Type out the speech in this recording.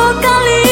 jalan mamu